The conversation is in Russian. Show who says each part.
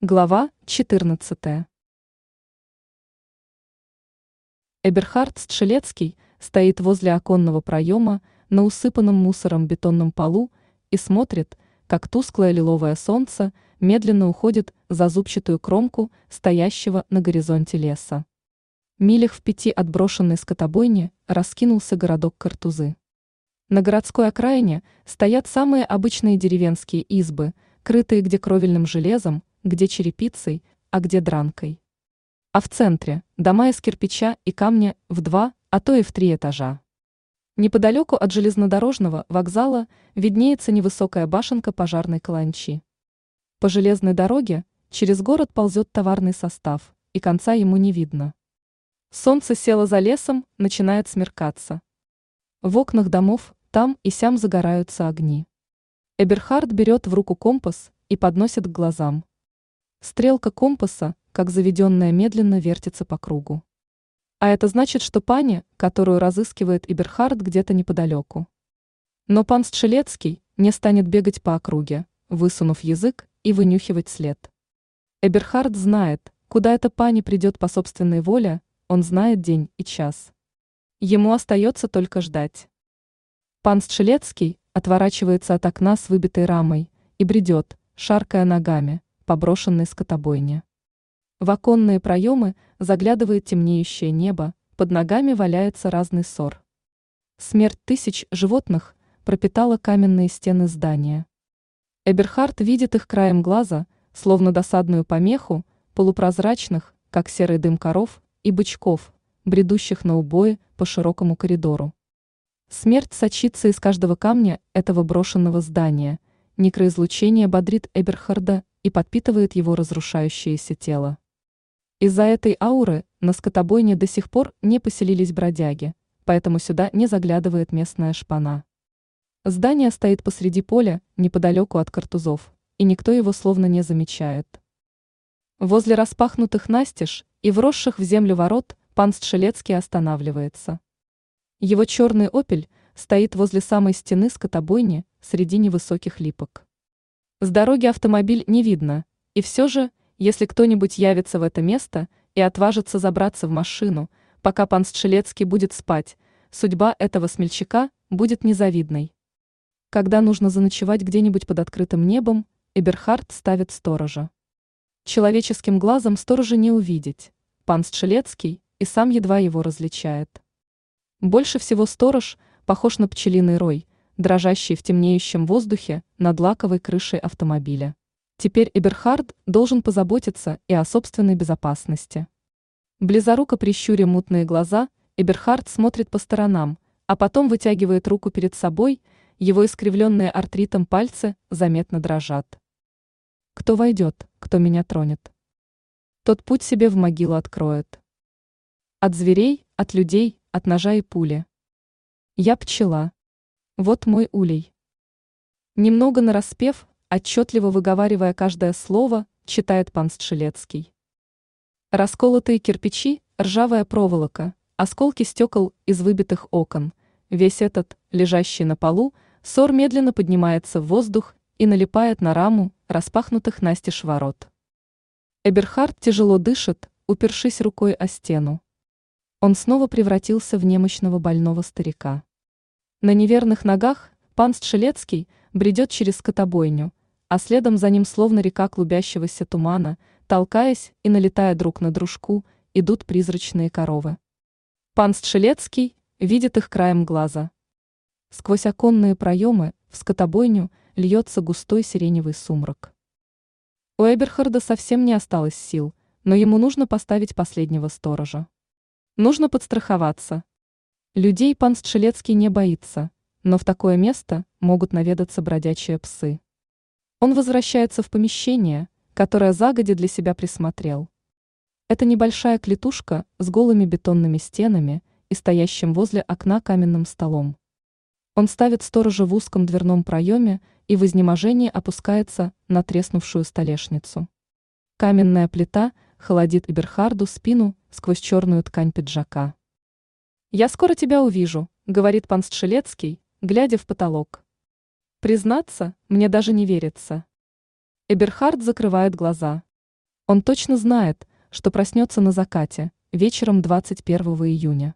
Speaker 1: Глава 14. Эберхард Стшелецкий стоит возле оконного проема на усыпанном мусором бетонном полу и смотрит, как тусклое лиловое солнце медленно уходит за зубчатую кромку стоящего на горизонте леса. Милях в пяти от брошенной скотобойни раскинулся городок Картузы. На городской окраине стоят самые обычные деревенские избы, крытые где кровельным железом, где черепицей, а где дранкой. А в центре – дома из кирпича и камня в два, а то и в три этажа. Неподалеку от железнодорожного вокзала виднеется невысокая башенка пожарной каланчи. По железной дороге через город ползет товарный состав, и конца ему не видно. Солнце село за лесом, начинает смеркаться. В окнах домов там и сям загораются огни. Эберхард берет в руку компас и подносит к глазам. Стрелка компаса, как заведенная, медленно вертится по кругу. А это значит, что пани, которую разыскивает Иберхард где-то неподалеку. Но пан Стшелецкий не станет бегать по округе, высунув язык и вынюхивать след. Эберхард знает, куда эта пани придет по собственной воле, он знает день и час. Ему остается только ждать. Пан Стшелецкий отворачивается от окна с выбитой рамой и бредет, шаркая ногами, по брошенной скотобойне. В оконные проемы заглядывает темнеющее небо, под ногами валяется разный ссор. Смерть тысяч животных пропитала каменные стены здания. Эберхард видит их краем глаза, словно досадную помеху, полупрозрачных, как серый дым коров, и бычков, бредущих на убои по широкому коридору. Смерть сочится из каждого камня этого брошенного здания. Микроизлучение бодрит Эберхарда и подпитывает его разрушающееся тело. Из-за этой ауры на скотобойне до сих пор не поселились бродяги, поэтому сюда не заглядывает местная шпана. Здание стоит посреди поля, неподалеку от картузов, и никто его словно не замечает. Возле распахнутых настежь и вросших в землю ворот пан Стшелецкий останавливается. Его черный опель стоит возле самой стены скотобойни среди невысоких липок. С дороги автомобиль не видно, и все же, если кто-нибудь явится в это место и отважится забраться в машину, пока пан Стшелецкий будет спать, судьба этого смельчака будет незавидной. Когда нужно заночевать где-нибудь под открытым небом, Эберхард ставит сторожа. Человеческим глазом сторожа не увидеть, пан Стшелецкий и сам едва его различает. Больше всего сторож похож на пчелиный рой – дрожащий в темнеющем воздухе над лаковой крышей автомобиля. Теперь Эберхард должен позаботиться и о собственной безопасности. Близоруко прищуря мутные глаза, Эберхард смотрит по сторонам, а потом вытягивает руку перед собой, его искривленные артритом пальцы заметно дрожат. Кто войдет, кто меня тронет? Тот путь себе в могилу откроет. От зверей, от людей, от ножа и пули. Я пчела. Вот мой улей. Немного нараспев, отчетливо выговаривая каждое слово, читает пан Стшелецкий. Расколотые кирпичи, ржавая проволока, осколки стекол из выбитых окон. Весь этот, лежащий на полу, ссор медленно поднимается в воздух и налипает на раму распахнутых настежь ворот. Эберхард тяжело дышит, упершись рукой о стену. Он снова превратился в немощного больного старика. На неверных ногах пан Стшелецкий бредет через скотобойню, а следом за ним словно река клубящегося тумана, толкаясь и налетая друг на дружку, идут призрачные коровы. Пан Стшелецкий видит их краем глаза. Сквозь оконные проемы в скотобойню льется густой сиреневый сумрак. У Эберхарда совсем не осталось сил, но ему нужно поставить последнего сторожа. Нужно подстраховаться, Людей пан Стшелецкий не боится, но в такое место могут наведаться бродячие псы. Он возвращается в помещение, которое загоди для себя присмотрел. Это небольшая клетушка с голыми бетонными стенами и стоящим возле окна каменным столом. Он ставит сторожа в узком дверном проеме и в изнеможении опускается на треснувшую столешницу. Каменная плита холодит Эберхарду спину сквозь черную ткань пиджака. «Я скоро тебя увижу», — говорит пан Стшелецкий, глядя в потолок. Признаться, мне даже не верится. Эберхард закрывает глаза. Он точно знает, что проснется на закате, вечером 21 июня.